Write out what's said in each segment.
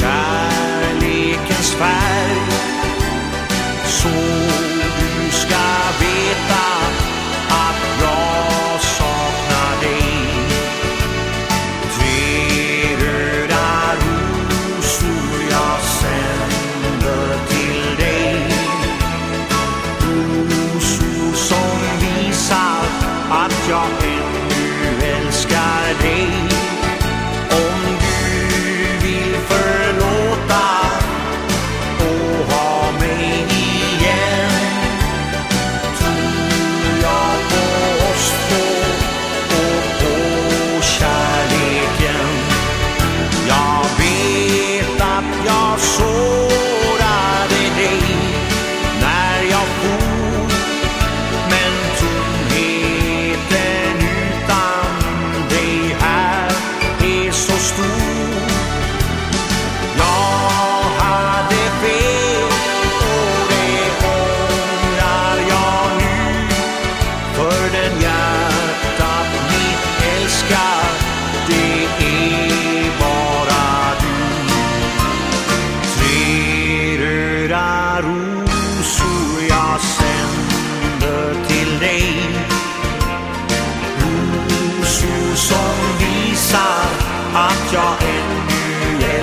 kärlekens färg. Så du ska veta att jag saknar dig. Tre röda rosor jag sänder till dig. Rosor som visar att jag ännu älskar dig.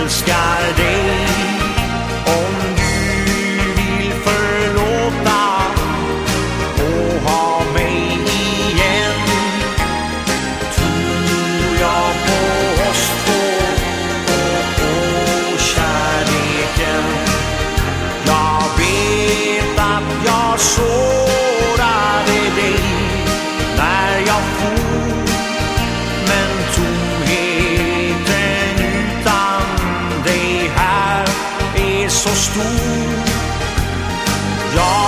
the sky. Så stor. Jag